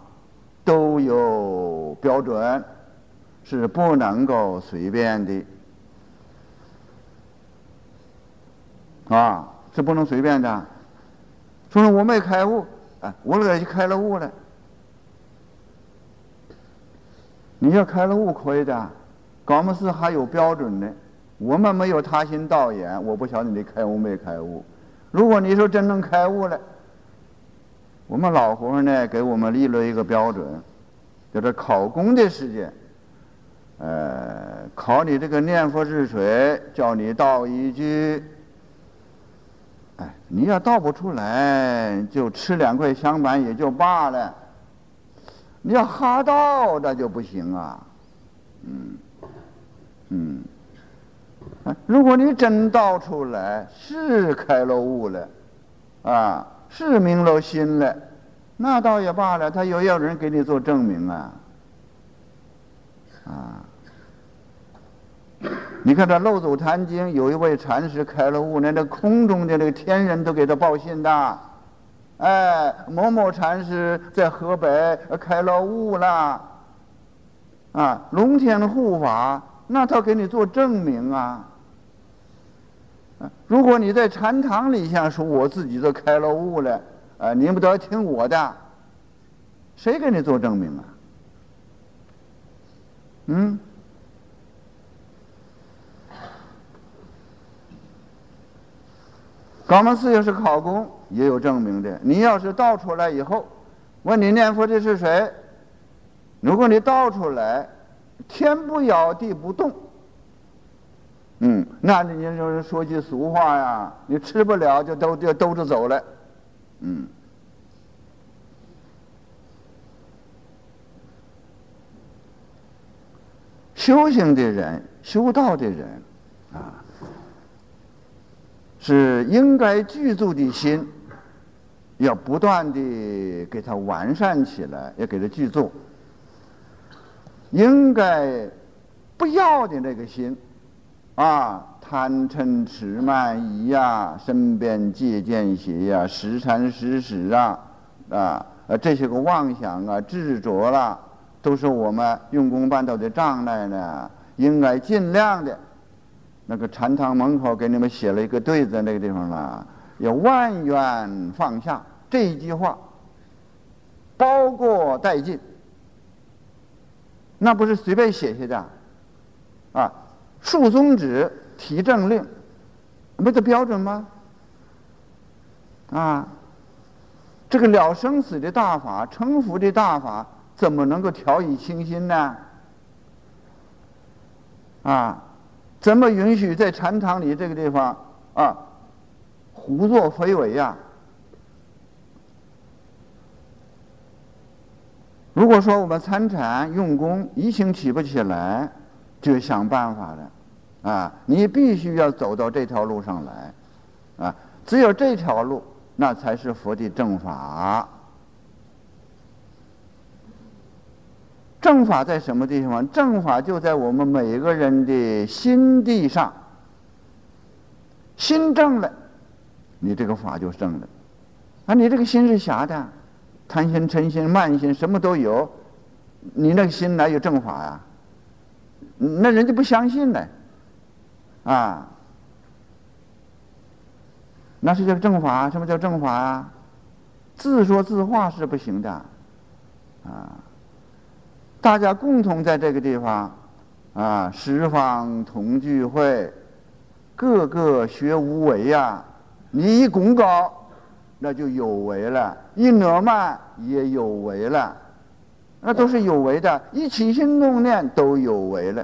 都有标准，是不能够随便的，啊，是不能随便的。说我没开悟，哎，我那个开了悟了。你要开了悟可以的，高门寺还有标准呢。我们没有他心道眼，我不晓得你开悟没开悟。如果你说真正开悟了，我们老和尚呢给我们立了一个标准，就是考功的时间。呃，考你这个念佛是水，叫你道一句。哎，你要道不出来，就吃两块香板也就罢了。你要哈道，那就不行啊。嗯，嗯。[laughs] 如果你真道出来，是开了悟了，啊，是明了心了，那倒也罢了。他又要人给你做证明啊，啊！你看这《漏祖坛经》，有一位禅师开了悟，连这空中的那个天人都给他报信的，哎，某某禅师在河北开了悟了，啊，龙天护法，那他给你做证明啊。如果你在禅堂里想说我自己都开了悟了，啊，你们都要听我的，谁给你做证明啊？嗯？高门寺要是考公也有证明的。你要是倒出来以后，问你念佛的是谁？如果你倒出来，天不摇地不动。嗯，那你就是说句俗话呀，你吃不了就都就兜着走了，嗯。修行的人，修道的人，啊，是应该具足的心，要不断的给他完善起来，要给他具足。应该不要的那个心。啊，贪嗔痴慢疑呀，身边借见邪呀，时禅时使啊，啊，这些个妄想啊，执着啦，都是我们用功办道的障碍呢。应该尽量的，那个禅堂门口给你们写了一个对子，那个地方了，要万缘放下这一句话，包括殆尽，那不是随便写写的，啊。竖宗旨，提正令，没得标准吗？啊，这个了生死的大法，成佛的大法，怎么能够调以清心呢？啊，怎么允许在禅堂里这个地方啊，胡作非为呀？如果说我们参禅用功一心起不起来。就想办法了，啊！你必须要走到这条路上来，啊！只有这条路，那才是佛的正法。正法在什么地方？正法就在我们每个人的心地上。心正了，你这个法就正了。啊，你这个心是狭的，贪心、嗔心、慢心，什么都有，你那个心哪有正法呀？那人家不相信呢，啊，那是叫正法？什么叫正法啊？自说自话是不行的，啊，大家共同在这个地方，啊，十方同聚会，个个学无为呀。你一拱高，那就有为了；一挪慢，也有为了。那都是有为的，一起心动念都有为了，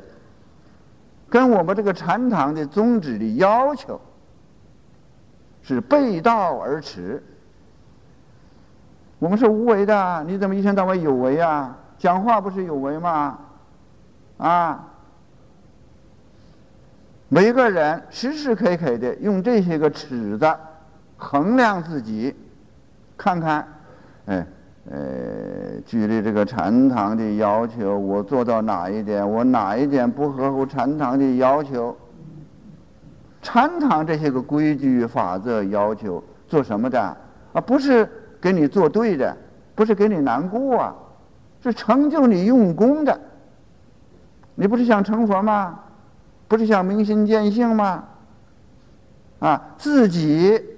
跟我们这个禅堂的宗旨的要求是背道而驰。我们是无为的，你怎么一天到晚有为啊？讲话不是有为吗？啊！每个人时时刻刻的用这些个尺子衡量自己，看看，哎。呃，距离这个禅堂的要求，我做到哪一点？我哪一点不合乎禅堂的要求？禅堂这些个规矩法则要求做什么的？啊，不是给你做对的，不是给你难过啊，是成就你用功的。你不是想成佛吗？不是想明心见性吗？啊，自己。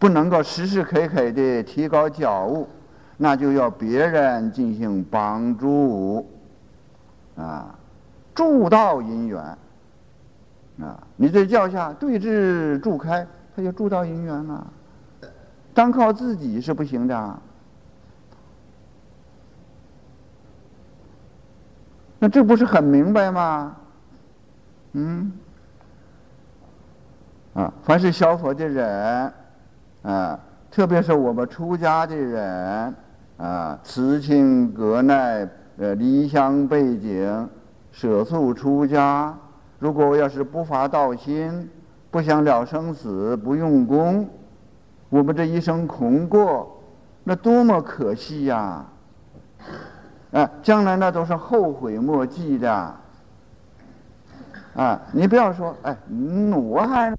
不能够时时刻刻的提高觉悟，那就要别人进行帮助。啊，助道因缘啊，你在教下对治助开，他就助道因缘了。单靠自己是不行的。那这不是很明白吗？嗯，啊，凡是消佛的人，啊，特别是我们出家的人，啊，辞亲隔耐，呃，离乡背井，舍宿出家。如果要是不发道心，不想了生死，不用功，我们这一生空过，那多么可惜呀！啊，将来那都是后悔莫及的。啊，你不要说，哎，我还，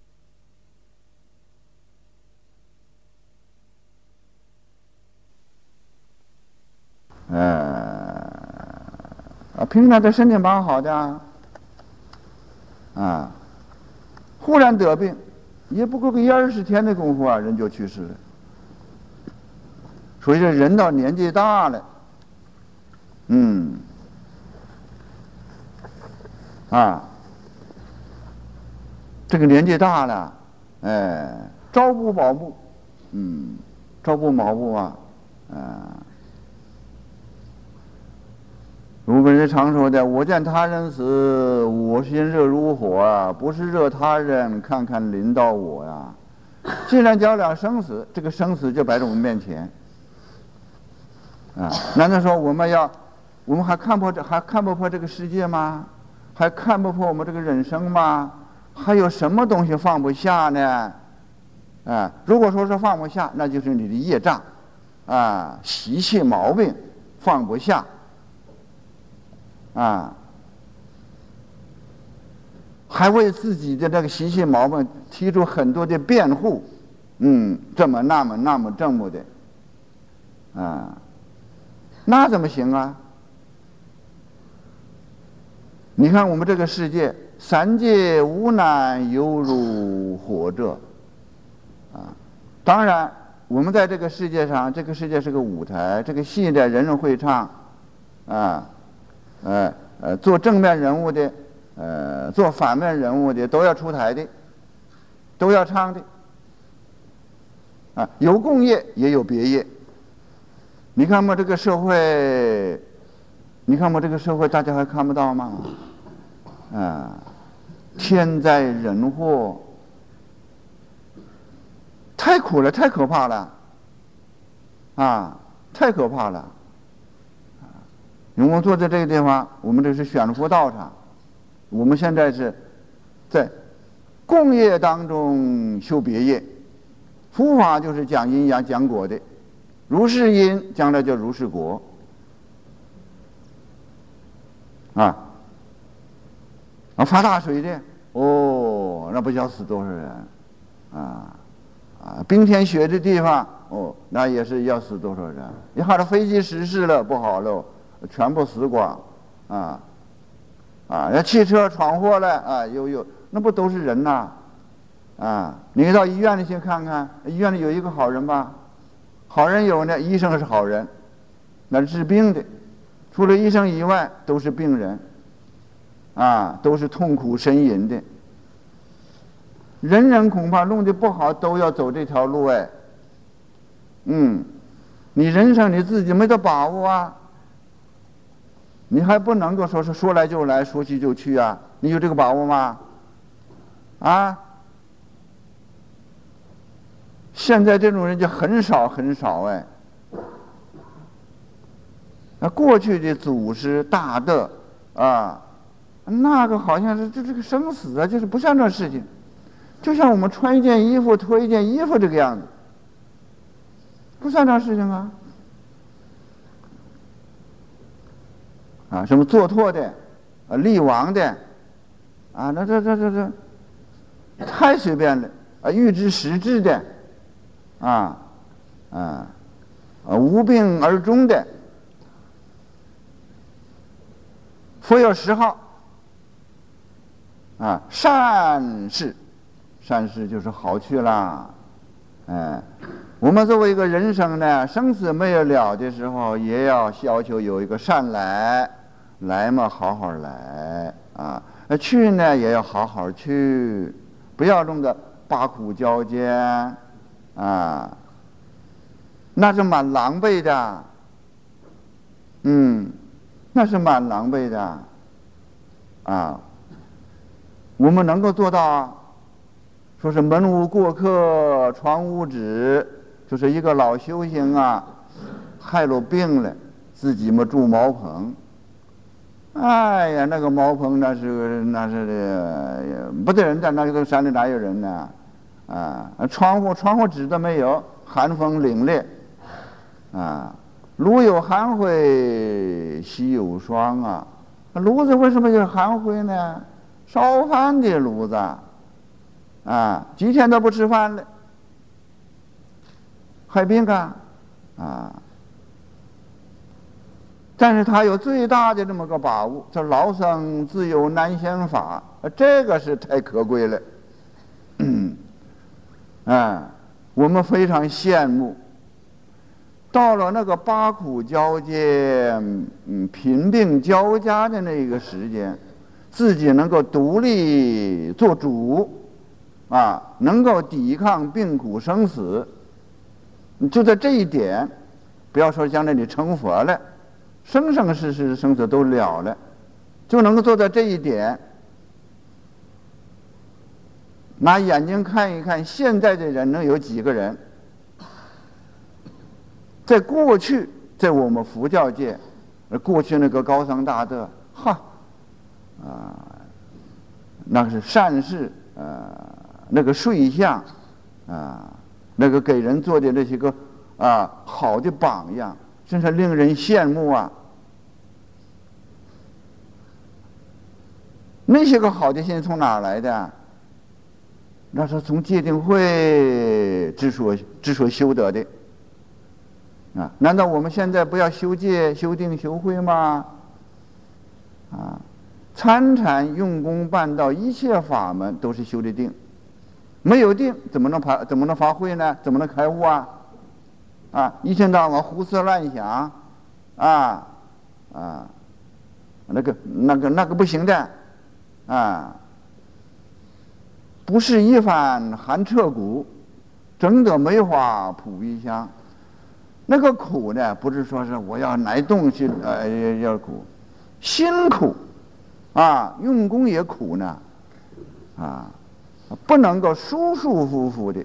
呃，平常这身体蛮好的，啊，忽然得病，也不过个一二十天的功夫啊，人就去世了。所以这人到年纪大了。嗯，啊，这个年纪大了，哎，朝不保暮，嗯，朝不保暮啊，啊，我们人常说的，我见他人死，我心热如火啊，不是热他人，看看临到我呀。既然讲了生死，这个生死就摆在我们面前，啊，难道说我们要？我们还看破这还看不破这个世界吗？还看不破我们这个人生吗？还有什么东西放不下呢？啊，如果说是放不下，那就是你的业障，啊，习气毛病放不下，啊，还为自己的这个习气毛病提出很多的辩护，嗯，这么那么那么这么的，啊，那怎么行啊？你看我们这个世界，三界无难犹如火者，啊，当然，我们在这个世界上，这个世界是个舞台，这个戏呢，人人会唱，啊，呃呃，做正面人物的，呃，做反面人物的，都要出台的，都要唱的，啊，有共业也有别业。你看嘛，这个社会，你看嘛，这个社会，大家还看不到吗？啊，天灾人祸太苦了，太可怕了，啊，太可怕了，因为我坐在这个地方，我们这是选福道场，我们现在是在共业当中修别业，佛法就是讲因呀讲果的，如是因，将来叫如是果，啊。啊，发大水的，哦，那不叫死多少人，啊，啊，冰天雪的地方，哦，那也是要死多少人。一下子飞机失事了，不好喽，全部死光，啊，啊，那汽车闯祸了，啊，有有，那不都是人呐，啊，你到医院里去看看，医院里有一个好人吧，好人有呢，医生是好人，那是治病的，除了医生以外，都是病人。啊，都是痛苦呻吟的，人人恐怕弄得不好都要走这条路哎。嗯，你人生你自己没得把握啊，你还不能够说是说来就来说去就去啊，你有这个把握吗？啊，现在这种人就很少很少哎。那过去的祖师大德啊。那个好像是这这个生死啊，就是不像这事情，就像我们穿一件衣服脱一件衣服这个样子，不算这事情啊。啊，什么做拓的，啊，立王的，啊，那这这这这，太随便了啊，预知实质的，啊，啊，啊，无病而终的，佛有十号。啊，善事，善事就是好去啦，哎，我们作为一个人生呢，生死没有了的时候，也要要求有一个善来，来嘛，好好来啊！那去呢，也要好好去，不要弄得八苦交煎啊，那是蛮狼狈的。嗯，那是蛮狼狈的啊。我们能够做到，说是门无过客，床无纸，就是一个老修行啊，害了病了，自己嘛住茅棚。哎呀，那个茅棚那是那是的，不得人在那个山里哪有人呢？啊，窗户窗户纸都没有，寒风凛冽，啊，炉有寒灰，席有霜啊。炉子为什么有寒灰呢？烧饭的炉子，啊，几天都不吃饭了，害病啊，啊。但是他有最大的这么个把握，叫老僧自有难显法，这个是太可贵了。嗯，啊，我们非常羡慕。到了那个八苦交接、嗯贫病交加的那个时间，自己能够独立做主，啊，能够抵抗病苦生死，就在这一点，不要说将来你成佛了。生生世世的生死都了了，就能够做到这一点。拿眼睛看一看，现在的人能有几个人？在过去，在我们佛教界，过去那个高僧大德，哈，啊，那个是善事，啊，那个睡相，啊，那个给人做的那些个啊好的榜样。真是令人羡慕啊！那些个好的心从哪儿来的？那是从戒定慧之所之所修得的啊！难道我们现在不要修戒、修定、修慧吗？啊，参禅、用功、办道，一切法门都是修的定。没有定，怎么能发怎么能发挥呢？怎么能开悟啊？啊，一天到晚胡思乱想，啊，啊，那个、那个、那个不行的，啊，不是一番寒彻骨，争得梅花扑鼻香。那个苦呢，不是说是我要拿东西呃要苦，辛苦，啊，用功也苦呢，啊，不能够舒舒服服的。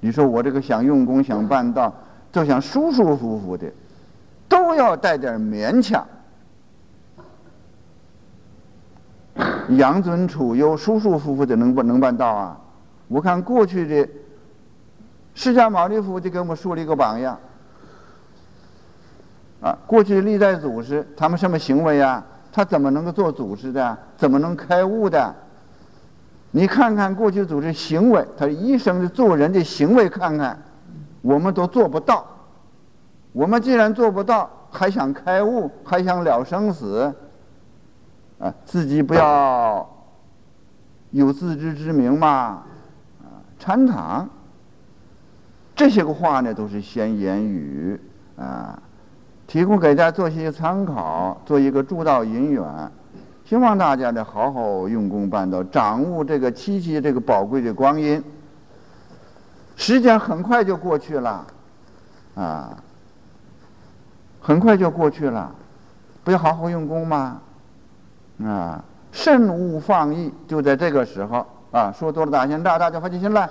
你说我这个想用功想办道。就想舒舒服服的，都要带点勉强。养尊处优、舒舒服服的能不能办到啊？我看过去的释迦牟尼佛就给我们树立一个榜样。啊，过去历代祖师他们什么行为啊？他怎么能够做祖师的？怎么能开悟的？你看看过去祖师行为，他一生的做人的行为，看看。我们都做不到，我们既然做不到，还想开悟，还想了生死，啊，自己不要有自知之明嘛，啊，禅堂。这些个话呢，都是先言语啊，提供给大家做些参考，做一个助道引缘，希望大家呢好好用功办道，掌握这个七七这个宝贵的光阴。时间很快就过去了，啊，很快就过去了，不要好好用功吗？啊，慎勿放逸，就在这个时候。啊，说多了大心大，大家发起心来。